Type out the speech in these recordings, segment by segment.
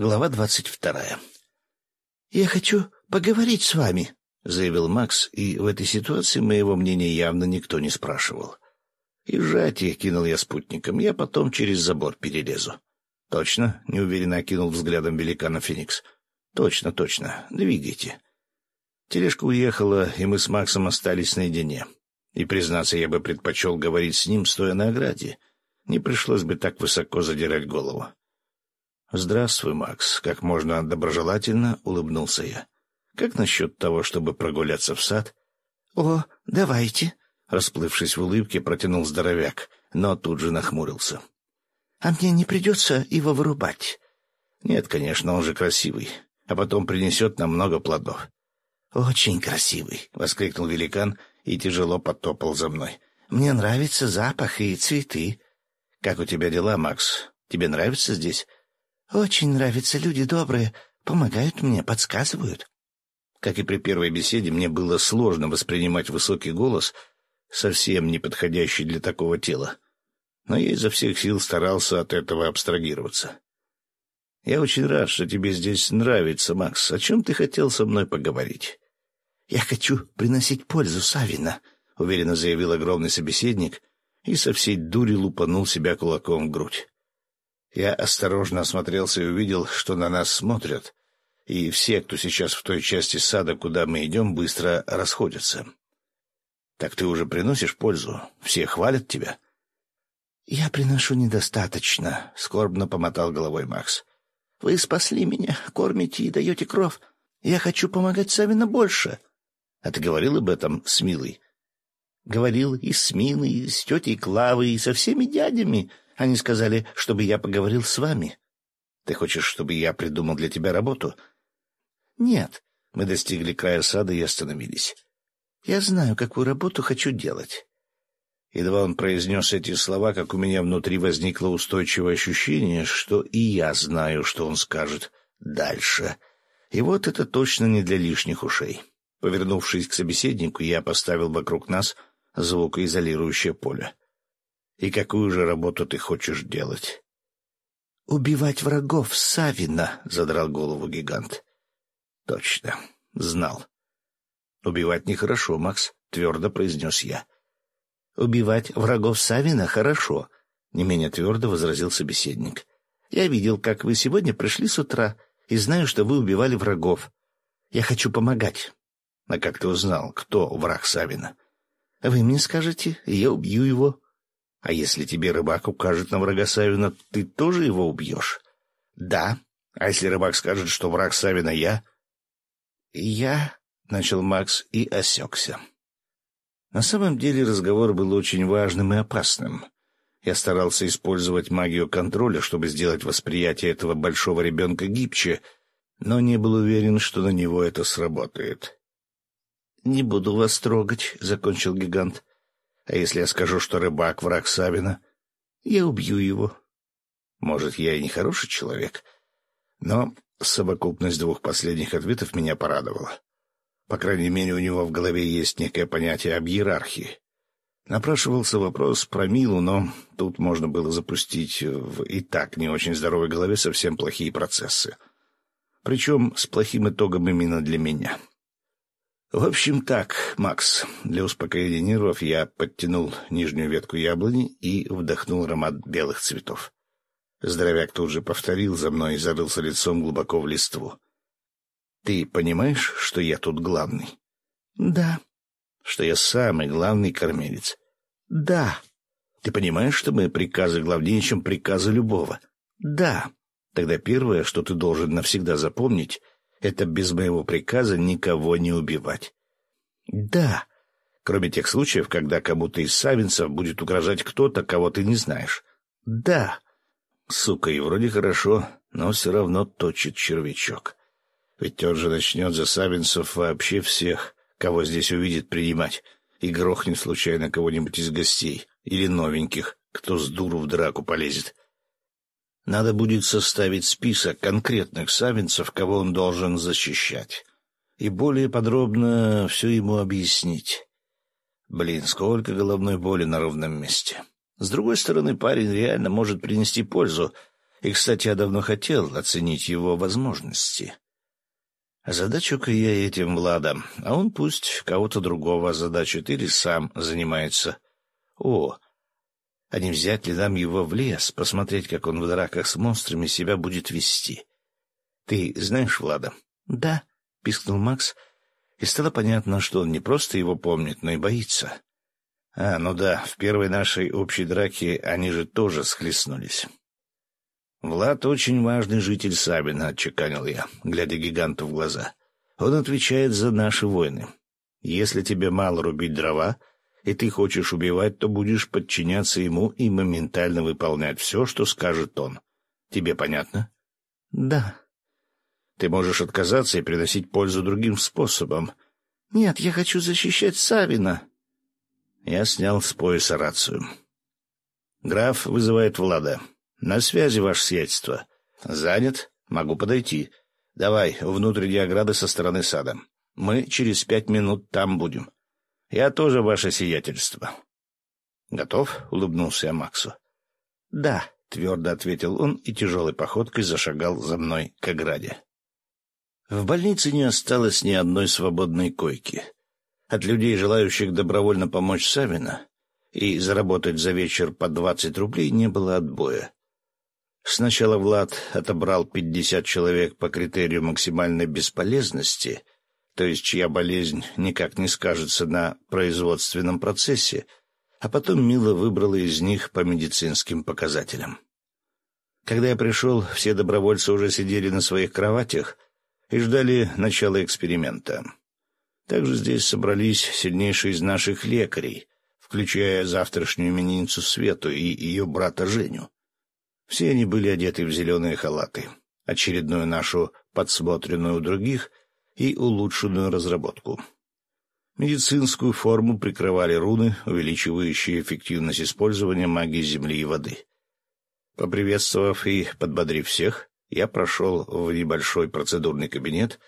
Глава двадцать вторая. «Я хочу поговорить с вами», — заявил Макс, и в этой ситуации моего мнения явно никто не спрашивал. «Езжайте», — кинул я спутником, — «я потом через забор перелезу». «Точно?» — неуверенно окинул взглядом великана Феникс. «Точно, точно. Двигайте». Тележка уехала, и мы с Максом остались наедине. И, признаться, я бы предпочел говорить с ним, стоя на ограде. Не пришлось бы так высоко задирать голову. «Здравствуй, Макс», — как можно доброжелательно улыбнулся я. «Как насчет того, чтобы прогуляться в сад?» «О, давайте», — расплывшись в улыбке, протянул здоровяк, но тут же нахмурился. «А мне не придется его вырубать?» «Нет, конечно, он же красивый, а потом принесет нам много плодов». «Очень красивый», — воскликнул великан и тяжело подтопал за мной. «Мне нравится запах и цветы». «Как у тебя дела, Макс? Тебе нравится здесь?» Очень нравится, люди добрые, помогают мне, подсказывают. Как и при первой беседе, мне было сложно воспринимать высокий голос, совсем не подходящий для такого тела. Но я изо всех сил старался от этого абстрагироваться. «Я очень рад, что тебе здесь нравится, Макс. О чем ты хотел со мной поговорить?» «Я хочу приносить пользу Савина», — уверенно заявил огромный собеседник и со всей дури лупанул себя кулаком в грудь. Я осторожно осмотрелся и увидел, что на нас смотрят, и все, кто сейчас в той части сада, куда мы идем, быстро расходятся. Так ты уже приносишь пользу? Все хвалят тебя? Я приношу недостаточно, — скорбно помотал головой Макс. Вы спасли меня, кормите и даете кровь. Я хочу помогать Савина больше. А ты говорил об этом с Милой? Говорил и с Милой, и с тетей Клавой, и со всеми дядями, они сказали, чтобы я поговорил с вами. Ты хочешь, чтобы я придумал для тебя работу? Нет. Мы достигли края сада и остановились. Я знаю, какую работу хочу делать. Едва он произнес эти слова, как у меня внутри возникло устойчивое ощущение, что и я знаю, что он скажет дальше. И вот это точно не для лишних ушей. Повернувшись к собеседнику, я поставил вокруг нас звукоизолирующее поле. И какую же работу ты хочешь делать? — Убивать врагов Савина, — задрал голову гигант. — Точно. Знал. — Убивать нехорошо, Макс, — твердо произнес я. — Убивать врагов Савина хорошо, — не менее твердо возразил собеседник. — Я видел, как вы сегодня пришли с утра, и знаю, что вы убивали врагов. Я хочу помогать. — А как ты узнал, кто враг Савина? — Вы мне скажете, и я убью его. А если тебе рыбак укажет на врага Савина, ты тоже его убьешь? Да. А если рыбак скажет, что враг Савина я? Я... — начал Макс и осекся. На самом деле разговор был очень важным и опасным. Я старался использовать магию контроля, чтобы сделать восприятие этого большого ребенка гибче, но не был уверен, что на него это сработает. — Не буду вас трогать, — закончил гигант. А если я скажу, что рыбак — враг Савина? Я убью его. Может, я и не хороший человек, но совокупность двух последних ответов меня порадовала. По крайней мере, у него в голове есть некое понятие об иерархии. Напрашивался вопрос про Милу, но тут можно было запустить в и так не очень здоровой голове совсем плохие процессы. Причем с плохим итогом именно для меня. В общем так, Макс, для успокоения нервов я подтянул нижнюю ветку яблони и вдохнул аромат белых цветов. Здоровяк тут же повторил за мной и зарылся лицом глубоко в листву. — Ты понимаешь, что я тут главный? — Да. — Что я самый главный кормилец? — Да. — Ты понимаешь, что мои приказы главнее, чем приказы любого? — Да. — Тогда первое, что ты должен навсегда запомнить, это без моего приказа никого не убивать. Да, кроме тех случаев, когда кому-то из савинцев будет угрожать кто-то, кого ты не знаешь. Да. Сука, и вроде хорошо, но все равно точит червячок. Ведь он же начнет за савинцев вообще всех, кого здесь увидит, принимать, и грохнет случайно кого-нибудь из гостей или новеньких, кто с дуру в драку полезет. Надо будет составить список конкретных савинцев, кого он должен защищать, и более подробно все ему объяснить. Блин, сколько головной боли на ровном месте. С другой стороны, парень реально может принести пользу, И, кстати, я давно хотел оценить его возможности. Задачу-ка я этим Владом, а он пусть кого-то другого озадачит или сам занимается. О, а не взять ли нам его в лес, посмотреть, как он в драках с монстрами себя будет вести? Ты знаешь Влада? — Да, — пискнул Макс, и стало понятно, что он не просто его помнит, но и боится. — А, ну да, в первой нашей общей драке они же тоже схлестнулись. — Влад очень важный житель Сабина, — отчеканил я, глядя гиганту в глаза. — Он отвечает за наши войны. Если тебе мало рубить дрова, и ты хочешь убивать, то будешь подчиняться ему и моментально выполнять все, что скажет он. Тебе понятно? — Да. — Ты можешь отказаться и приносить пользу другим способом. — Нет, я хочу защищать Савина. Я снял с пояса рацию. — Граф вызывает Влада. На связи, ваше сиятельство. — Занят? Могу подойти. Давай, внутренние ограды со стороны сада. Мы через пять минут там будем. — я тоже ваше сиятельство. Готов? улыбнулся я Максу. Да, твердо ответил он и тяжелой походкой зашагал за мной к ограде. В больнице не осталось ни одной свободной койки. От людей, желающих добровольно помочь Савина и заработать за вечер по двадцать рублей, не было отбоя. Сначала Влад отобрал пятьдесят человек по критерию максимальной бесполезности — то есть чья болезнь никак не скажется на производственном процессе, а потом Мила выбрала из них по медицинским показателям. Когда я пришел, все добровольцы уже сидели на своих кроватях и ждали начала эксперимента. Также здесь собрались сильнейшие из наших лекарей, включая завтрашнюю именинницу Свету и ее брата Женю. Все они были одеты в зеленые халаты. Очередную нашу, подсмотренную у других, и улучшенную разработку. Медицинскую форму прикрывали руны, увеличивающие эффективность использования магии земли и воды. Поприветствовав и подбодрив всех, я прошел в небольшой процедурный кабинет,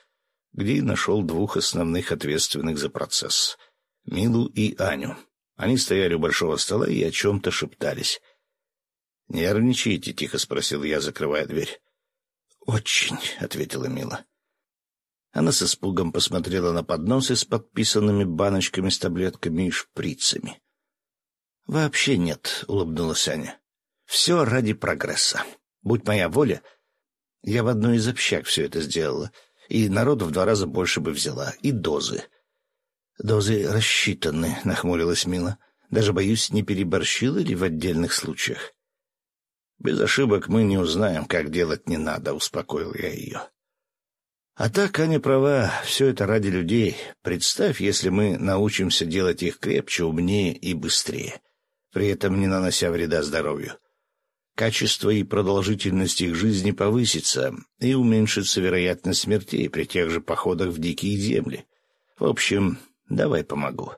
где нашел двух основных ответственных за процесс — Милу и Аню. Они стояли у большого стола и о чем-то шептались. «Нервничаете?» — тихо спросил я, закрывая дверь. «Очень», — ответила Мила. Она с испугом посмотрела на подносы с подписанными баночками с таблетками и шприцами. — Вообще нет, — улыбнулась Аня. — Все ради прогресса. Будь моя воля, я в одной из общак все это сделала, и народу в два раза больше бы взяла, и дозы. — Дозы рассчитаны, — нахмурилась Мила. — Даже, боюсь, не переборщила ли в отдельных случаях? — Без ошибок мы не узнаем, как делать не надо, — успокоил я ее. А так, Аня права, все это ради людей. Представь, если мы научимся делать их крепче, умнее и быстрее, при этом не нанося вреда здоровью. Качество и продолжительность их жизни повысится, и уменьшится вероятность смертей при тех же походах в дикие земли. В общем, давай помогу.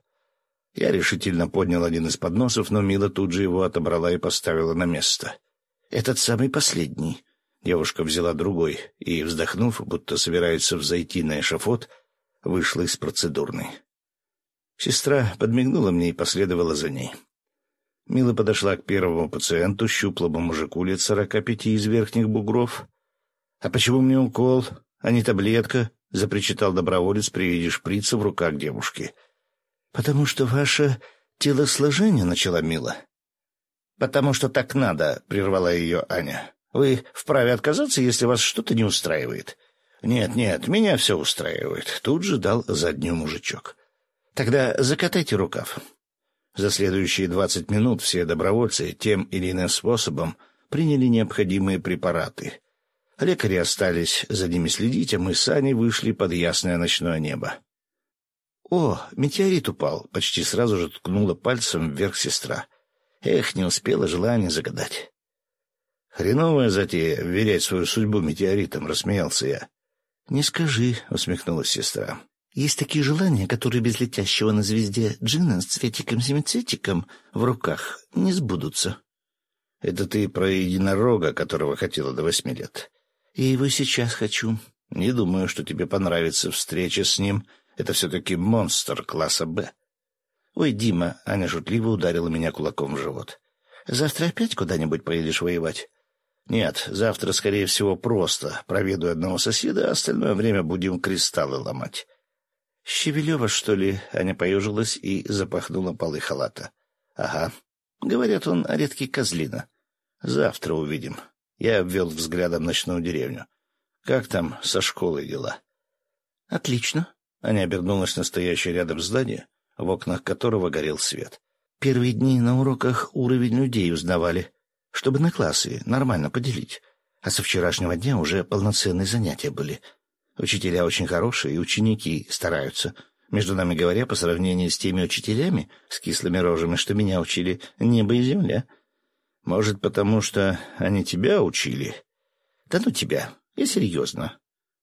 Я решительно поднял один из подносов, но Мила тут же его отобрала и поставила на место. «Этот самый последний», Девушка взяла другой и, вздохнув, будто собирается взойти на эшафот, вышла из процедурной. Сестра подмигнула мне и последовала за ней. Мила подошла к первому пациенту, щуплому мужику лет сорока пяти из верхних бугров. — А почему мне укол, а не таблетка? — запричитал доброволец при виде шприца в руках девушки. — Потому что ваше телосложение, — начала Мила. — Потому что так надо, — прервала ее Аня. Вы вправе отказаться, если вас что-то не устраивает. Нет, нет, меня все устраивает. Тут же дал заднюю мужичок. Тогда закатайте рукав. За следующие двадцать минут все добровольцы тем или иным способом приняли необходимые препараты. Лекари остались за ними следить, а мы с Аней вышли под ясное ночное небо. «О, метеорит упал!» — почти сразу же ткнула пальцем вверх сестра. Эх, не успела желание загадать. Хреновая затея — верять свою судьбу метеоритам, — рассмеялся я. — Не скажи, — усмехнулась сестра. — Есть такие желания, которые без летящего на звезде джина с цветиком-семицветиком в руках не сбудутся. — Это ты про единорога, которого хотела до восьми лет. — Я его сейчас хочу. — Не думаю, что тебе понравится встреча с ним. Это все-таки монстр класса «Б». — Ой, Дима, — Аня шутливо ударила меня кулаком в живот. — Завтра опять куда-нибудь поедешь воевать? Нет, завтра, скорее всего, просто проведу одного соседа, а остальное время будем кристаллы ломать. Щевелева, что ли? Аня поежилась и запахнула полы халата. Ага. Говорят, он редкий козлина. Завтра увидим. Я обвел взглядом ночную деревню. Как там со школой дела? Отлично. Аня обернулась на стоящее рядом здание, в окнах которого горел свет. Первые дни на уроках уровень людей узнавали чтобы на классы нормально поделить. А со вчерашнего дня уже полноценные занятия были. Учителя очень хорошие, и ученики стараются. Между нами говоря, по сравнению с теми учителями с кислыми рожами, что меня учили, небо и земля. Может, потому что они тебя учили? Да ну тебя, я серьезно.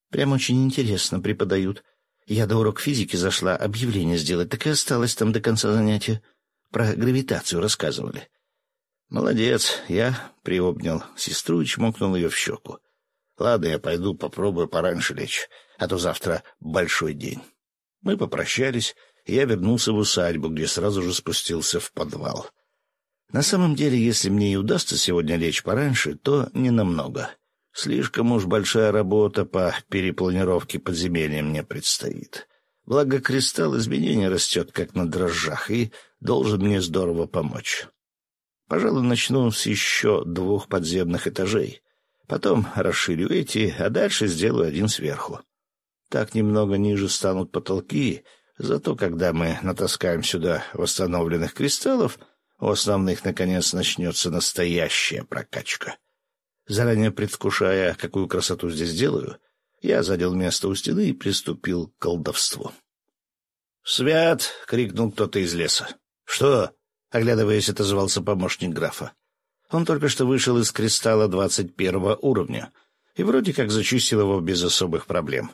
Прям очень интересно преподают. Я до урок физики зашла объявление сделать, так и осталось там до конца занятия. Про гравитацию рассказывали. «Молодец!» — я приобнял сестру и чмокнул ее в щеку. «Ладно, я пойду попробую пораньше лечь, а то завтра большой день». Мы попрощались, и я вернулся в усадьбу, где сразу же спустился в подвал. На самом деле, если мне и удастся сегодня лечь пораньше, то не намного. Слишком уж большая работа по перепланировке подземелья мне предстоит. Благо, кристалл изменения растет как на дрожжах и должен мне здорово помочь. Пожалуй, начну с еще двух подземных этажей. Потом расширю эти, а дальше сделаю один сверху. Так немного ниже станут потолки, зато когда мы натаскаем сюда восстановленных кристаллов, у основных, наконец, начнется настоящая прокачка. Заранее предвкушая, какую красоту здесь делаю, я задел место у стены и приступил к колдовству. «Свят!» — крикнул кто-то из леса. «Что?» Оглядываясь, отозвался помощник графа. Он только что вышел из кристалла двадцать первого уровня и вроде как зачистил его без особых проблем.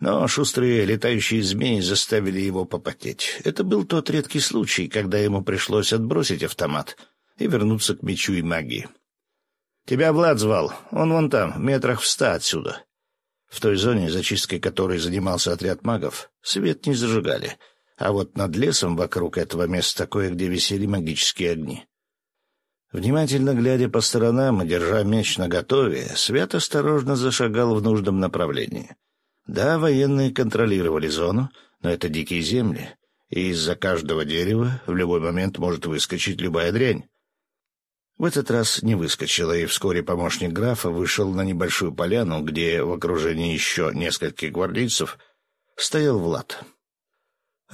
Но шустрые летающие змеи заставили его попотеть. Это был тот редкий случай, когда ему пришлось отбросить автомат и вернуться к мечу и магии. «Тебя Влад звал. Он вон там, метрах в ста отсюда». В той зоне, зачисткой которой занимался отряд магов, свет не зажигали — а вот над лесом вокруг этого места кое-где висели магические огни. Внимательно глядя по сторонам и держа меч наготове, Свят осторожно зашагал в нужном направлении. Да, военные контролировали зону, но это дикие земли, и из-за каждого дерева в любой момент может выскочить любая дрянь. В этот раз не выскочила, и вскоре помощник графа вышел на небольшую поляну, где в окружении еще нескольких гвардейцев стоял Влад.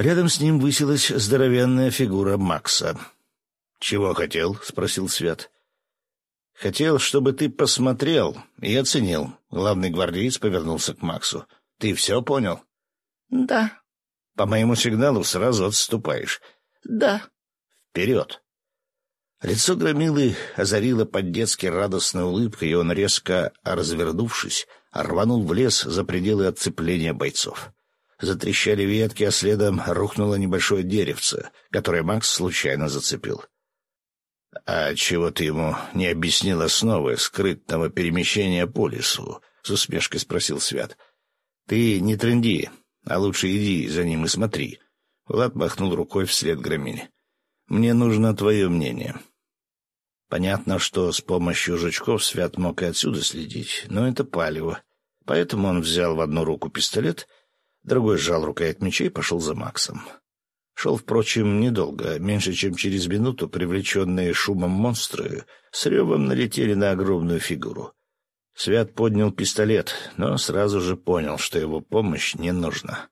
Рядом с ним высилась здоровенная фигура Макса. «Чего хотел?» — спросил Свят. «Хотел, чтобы ты посмотрел и оценил». Главный гвардеец повернулся к Максу. «Ты все понял?» «Да». «По моему сигналу сразу отступаешь». «Да». «Вперед!» Лицо Громилы озарило под-детски радостной улыбкой, и он, резко развернувшись, рванул в лес за пределы отцепления бойцов. Затрещали ветки, а следом рухнуло небольшое деревце, которое Макс случайно зацепил. — А чего ты ему не объяснил основы скрытного перемещения по лесу? — с усмешкой спросил Свят. — Ты не тренди, а лучше иди за ним и смотри. Влад махнул рукой вслед громиле. — Мне нужно твое мнение. Понятно, что с помощью жучков Свят мог и отсюда следить, но это палево. Поэтому он взял в одну руку пистолет — Другой сжал рукоять меча и пошел за Максом. Шел, впрочем, недолго. Меньше чем через минуту привлеченные шумом монстры с ревом налетели на огромную фигуру. Свят поднял пистолет, но сразу же понял, что его помощь не нужна.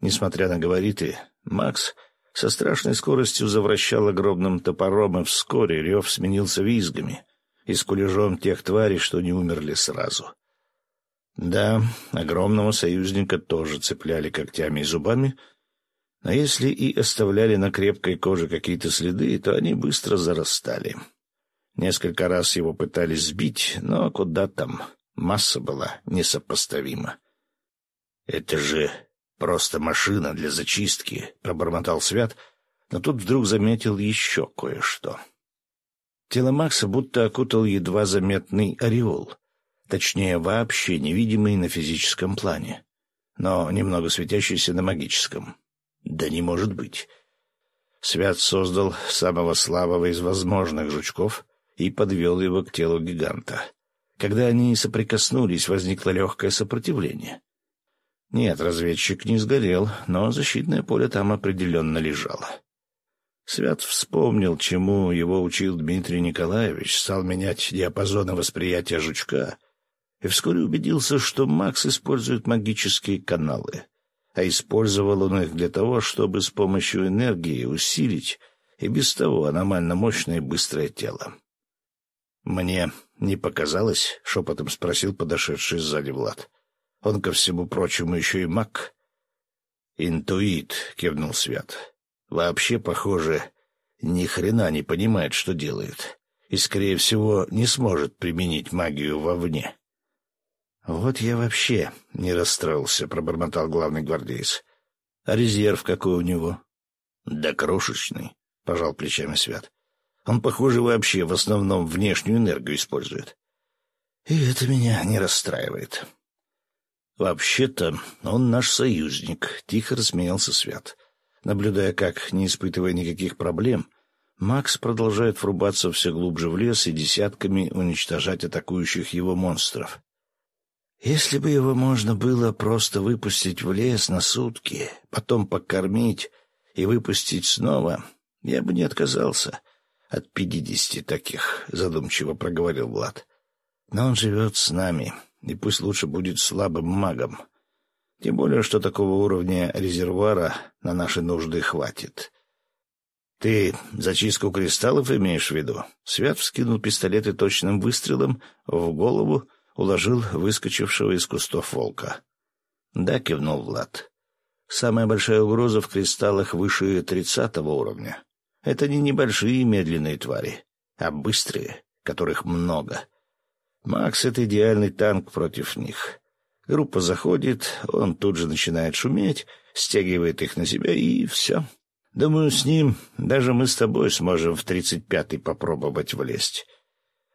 Несмотря на габариты, Макс со страшной скоростью завращал огромным топором, и вскоре рев сменился визгами и скулежом тех тварей, что не умерли сразу. Да, огромного союзника тоже цепляли когтями и зубами, но если и оставляли на крепкой коже какие-то следы, то они быстро зарастали. Несколько раз его пытались сбить, но куда там, масса была несопоставима. «Это же просто машина для зачистки», — пробормотал Свят, но тут вдруг заметил еще кое-что. Тело Макса будто окутал едва заметный ореол — точнее, вообще невидимый на физическом плане, но немного светящийся на магическом. Да не может быть. Свят создал самого слабого из возможных жучков и подвел его к телу гиганта. Когда они соприкоснулись, возникло легкое сопротивление. Нет, разведчик не сгорел, но защитное поле там определенно лежало. Свят вспомнил, чему его учил Дмитрий Николаевич, стал менять диапазоны восприятия жучка и вскоре убедился, что Макс использует магические каналы, а использовал он их для того, чтобы с помощью энергии усилить и без того аномально мощное и быстрое тело. «Мне не показалось?» — шепотом спросил подошедший сзади Влад. «Он, ко всему прочему, еще и маг». «Интуит», — кивнул Свят. Вообще, похоже, ни хрена не понимает, что делает, и, скорее всего, не сможет применить магию вовне. «Вот я вообще не расстроился», — пробормотал главный гвардеец. «А резерв какой у него?» «Да крошечный», — пожал плечами Свят. «Он, похоже, вообще в основном внешнюю энергию использует. И это меня не расстраивает». «Вообще-то он наш союзник», — тихо рассмеялся Свят. Наблюдая, как, не испытывая никаких проблем, Макс продолжает врубаться все глубже в лес и десятками уничтожать атакующих его монстров. Если бы его можно было просто выпустить в лес на сутки, потом покормить и выпустить снова, я бы не отказался от пятидесяти таких, — задумчиво проговорил Влад. Но он живет с нами, и пусть лучше будет слабым магом, тем более, что такого уровня резервуара на наши нужды хватит. «Ты зачистку кристаллов имеешь в виду?» Свят вскинул пистолет и точным выстрелом в голову уложил выскочившего из кустов волка. «Да», — кивнул Влад. «Самая большая угроза в кристаллах выше тридцатого уровня. Это не небольшие медленные твари, а быстрые, которых много. Макс — это идеальный танк против них. Группа заходит, он тут же начинает шуметь, стягивает их на себя, и все. Думаю, с ним даже мы с тобой сможем в тридцать пятый попробовать влезть.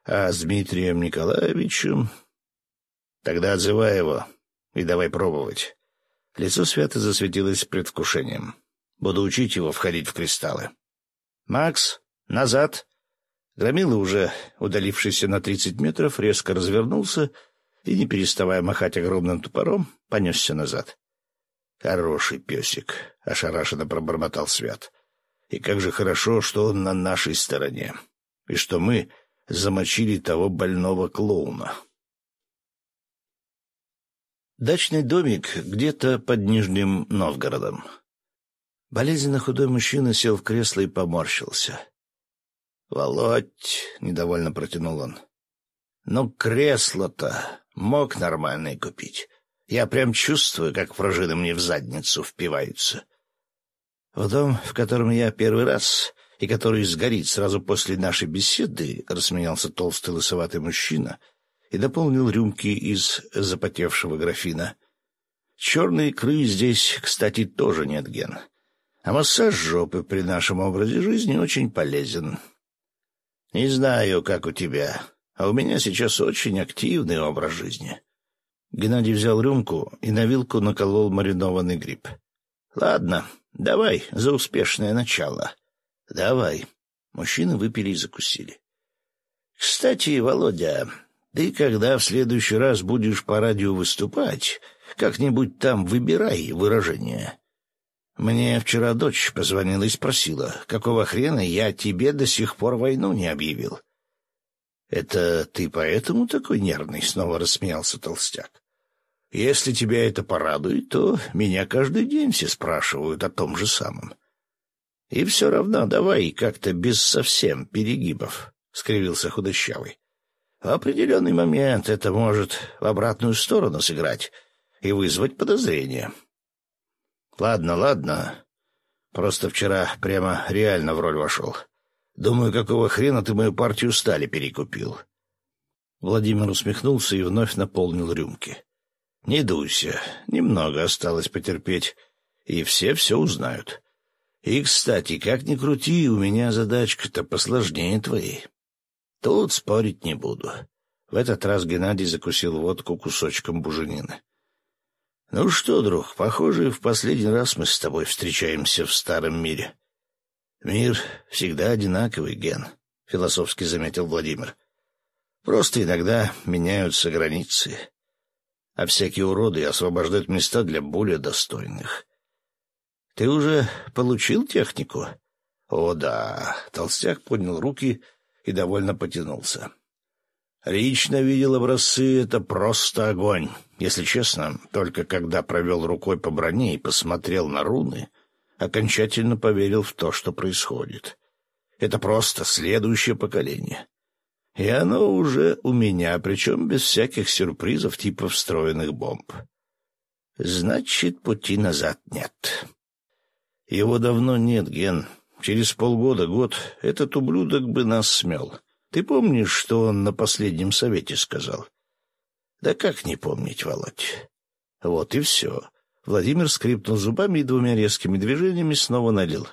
А с Дмитрием Николаевичем... Тогда отзывай его и давай пробовать. Лицо Свято засветилось предвкушением. Буду учить его входить в кристаллы. «Макс, назад!» Громила, уже удалившийся на тридцать метров, резко развернулся — и, не переставая махать огромным топором, понесся назад. «Хороший песик», — ошарашенно пробормотал Свят. «И как же хорошо, что он на нашей стороне, и что мы замочили того больного клоуна». Дачный домик где-то под Нижним Новгородом. Болезненно худой мужчина сел в кресло и поморщился. «Володь!» — недовольно протянул он. «Ну, кресло-то Мог нормальный купить. Я прям чувствую, как пружины мне в задницу впиваются. В дом, в котором я первый раз, и который сгорит сразу после нашей беседы, — рассмеялся толстый лысоватый мужчина и дополнил рюмки из запотевшего графина. Черной икры здесь, кстати, тоже нет, Ген. А массаж жопы при нашем образе жизни очень полезен. Не знаю, как у тебя, а у меня сейчас очень активный образ жизни. Геннадий взял рюмку и на вилку наколол маринованный гриб. — Ладно, давай за успешное начало. — Давай. Мужчины выпили и закусили. — Кстати, Володя, ты когда в следующий раз будешь по радио выступать, как-нибудь там выбирай выражение. Мне вчера дочь позвонила и спросила, какого хрена я тебе до сих пор войну не объявил. — «Это ты поэтому такой нервный?» — снова рассмеялся толстяк. «Если тебя это порадует, то меня каждый день все спрашивают о том же самом». «И все равно давай как-то без совсем перегибов», — скривился худощавый. «В определенный момент это может в обратную сторону сыграть и вызвать подозрения». «Ладно, ладно. Просто вчера прямо реально в роль вошел. Думаю, какого хрена ты мою партию стали перекупил?» Владимир усмехнулся и вновь наполнил рюмки. «Не дуйся, немного осталось потерпеть, и все все узнают. И, кстати, как ни крути, у меня задачка-то посложнее твоей. Тут спорить не буду». В этот раз Геннадий закусил водку кусочком буженины. «Ну что, друг, похоже, в последний раз мы с тобой встречаемся в старом мире. «Мир всегда одинаковый, Ген», — философски заметил Владимир. Просто иногда меняются границы, а всякие уроды освобождают места для более достойных. Ты уже получил технику? О, да. Толстяк поднял руки и довольно потянулся. Лично видел образцы, это просто огонь. Если честно, только когда провел рукой по броне и посмотрел на руны, окончательно поверил в то, что происходит. Это просто следующее поколение. И оно уже у меня, причем без всяких сюрпризов типа встроенных бомб. Значит, пути назад нет. Его давно нет, Ген. Через полгода, год, этот ублюдок бы нас смел. Ты помнишь, что он на последнем совете сказал? Да как не помнить, Володь? Вот и все. Владимир скрипнул зубами и двумя резкими движениями снова налил.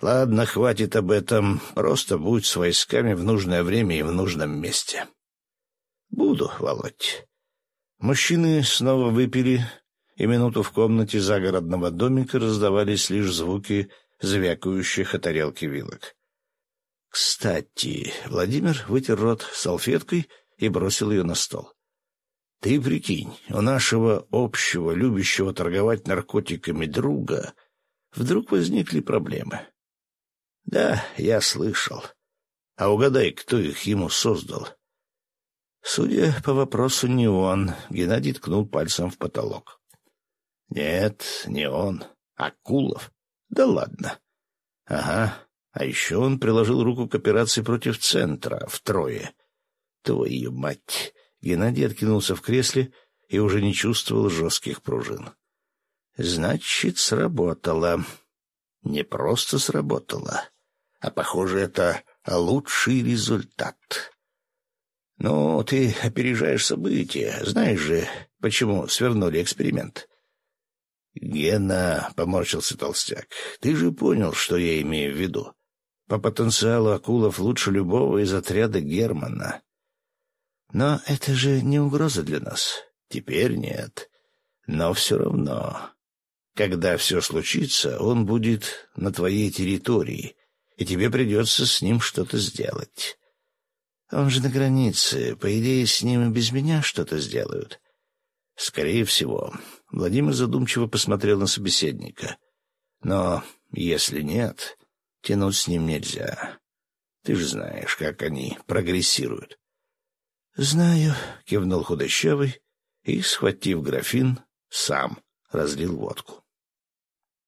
Ладно, хватит об этом. Просто будь с войсками в нужное время и в нужном месте. Буду, Володь. Мужчины снова выпили, и минуту в комнате загородного домика раздавались лишь звуки звякающих о тарелке вилок. Кстати, Владимир вытер рот салфеткой и бросил ее на стол. Ты прикинь, у нашего общего, любящего торговать наркотиками друга вдруг возникли проблемы. Да, я слышал. А угадай, кто их ему создал? Судя по вопросу, не он. Геннадий ткнул пальцем в потолок. Нет, не он. Акулов. Да ладно. Ага. А еще он приложил руку к операции против центра, втрое. Твою мать! Геннадий откинулся в кресле и уже не чувствовал жестких пружин. Значит, сработало. Не просто сработало а, похоже, это лучший результат. Ну, ты опережаешь события. Знаешь же, почему свернули эксперимент? Гена, — поморщился толстяк, — ты же понял, что я имею в виду. По потенциалу Акулов лучше любого из отряда Германа. Но это же не угроза для нас. Теперь нет. Но все равно. Когда все случится, он будет на твоей территории, и тебе придется с ним что-то сделать. Он же на границе, по идее, с ним и без меня что-то сделают. Скорее всего. Владимир задумчиво посмотрел на собеседника. Но если нет, тянуть с ним нельзя. Ты же знаешь, как они прогрессируют. — Знаю, — кивнул худощавый и, схватив графин, сам разлил водку.